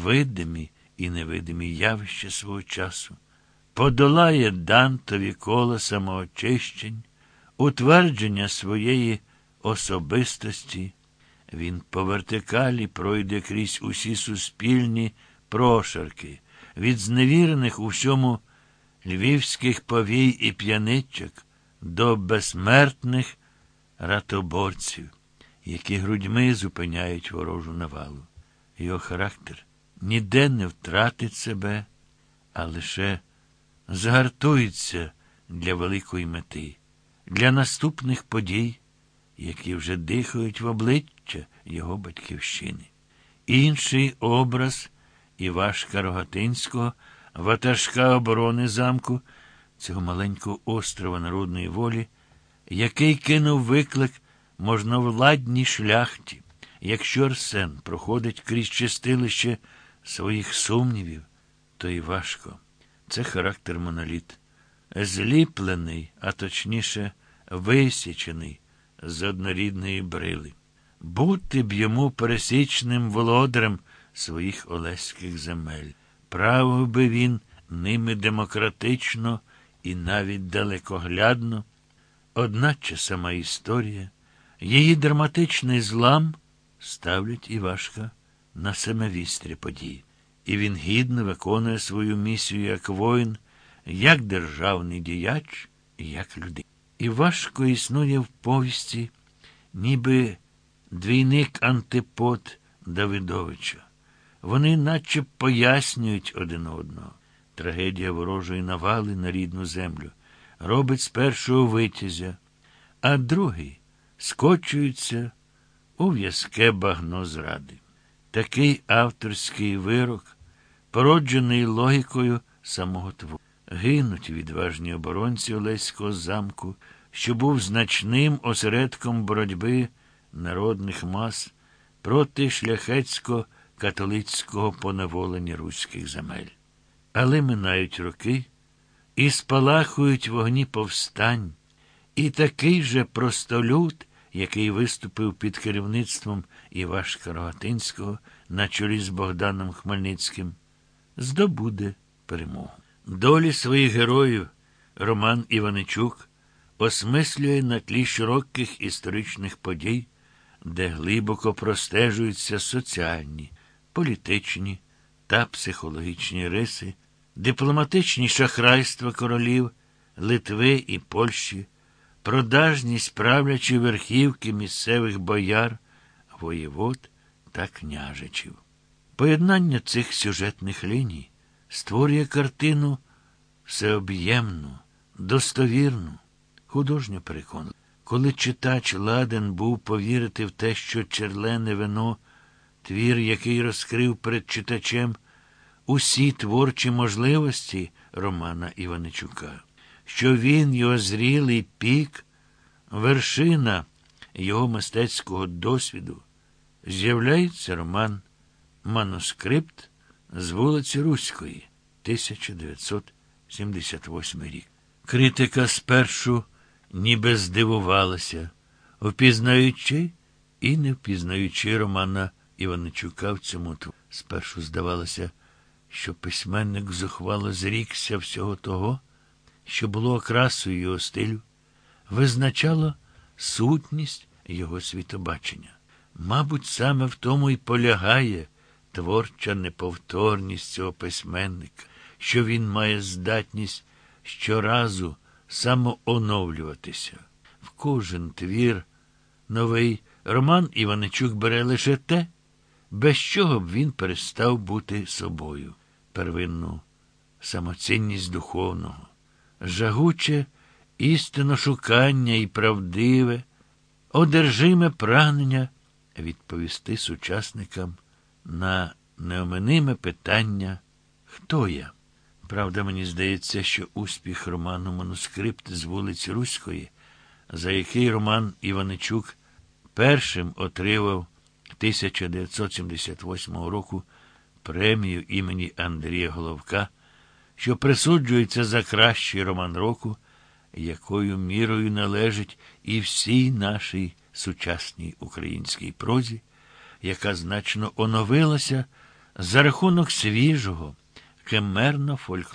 видимі і невидимі явища свого часу, подолає Дантові коло самоочищень, утвердження своєї особистості. Він по вертикалі пройде крізь усі суспільні прошарки, від зневірених у всьому львівських повій і п'яничок до безсмертних ратоборців, які грудьми зупиняють ворожу навалу. Його характер ніде не втратить себе, а лише згартується для великої мети, для наступних подій, які вже дихають в обличчя його батьківщини. Інший образ Івашка Рогатинського, ватажка оборони замку, цього маленького острова народної волі, який кинув виклик можновладній шляхті. Якщо Арсен проходить крізь чистилище своїх сумнівів, то і важко. Це характер моноліт. Зліплений, а точніше, висічений з однорідної брили. Бути б йому пересічним володарем своїх олеських земель. Правив би він ними демократично і навіть далекоглядно. Одначе сама історія, її драматичний злам ставлять Івашка на семевістрі подій. І він гідно виконує свою місію як воїн, як державний діяч і як людина. І важко існує в повісті, ніби двійник антипод Давидовича. Вони наче пояснюють один одного. Трагедія ворожої навали на рідну землю робить з першого витязя, а другий скочується у в'язке багно зради. Такий авторський вирок, породжений логікою самого твору. Гинуть відважні оборонці Олеського замку, що був значним осередком боротьби народних мас проти шляхетсько-католицького поневолення руських земель. Але минають роки і спалахують вогні повстань, і такий же простолюд, який виступив під керівництвом Івашка Рогатинського на чолі з Богданом Хмельницьким, здобуде перемогу. Долі своїх героїв Роман Іваничук осмислює на тлі широких історичних подій, де глибоко простежуються соціальні, політичні та психологічні риси, дипломатичні шахрайства королів Литви і Польщі, продажність правлячі верхівки місцевих бояр, воєвод та княжичів. Поєднання цих сюжетних ліній створює картину всеоб'ємну, достовірну, художньо переконливу. Коли читач ладен був повірити в те, що черлене вино, твір, який розкрив перед читачем усі творчі можливості Романа Іваничука, що він, його зрілий пік, вершина його мистецького досвіду, з'являється роман Манускрипт з вулиці Руської, 1978 рік. Критика спершу ніби здивувалася, впізнаючи і не впізнаючи Романа Іваничука в цьому творі. Спершу здавалося, що письменник зухвало зрікся всього того, що було окрасою його стилю, визначало сутність його світобачення. Мабуть, саме в тому і полягає творча неповторність цього письменника, що він має здатність щоразу самооновлюватися. В кожен твір новий Роман Іваничук бере лише те, без чого б він перестав бути собою, первинну самоцінність духовного, жагуче істинно шукання і правдиве, одержиме прагнення відповісти сучасникам на неоминиме питання, хто я? Правда, мені здається, що успіх роману Манускрипт з вулиці Руської, за який Роман Іваничук першим отримав 1978 року премію імені Андрія Головка, що присуджується за кращий роман року, якою мірою належить і всій нашій сучасній українській прозі, яка значно оновилася за рахунок свіжого, кемерно фольклору.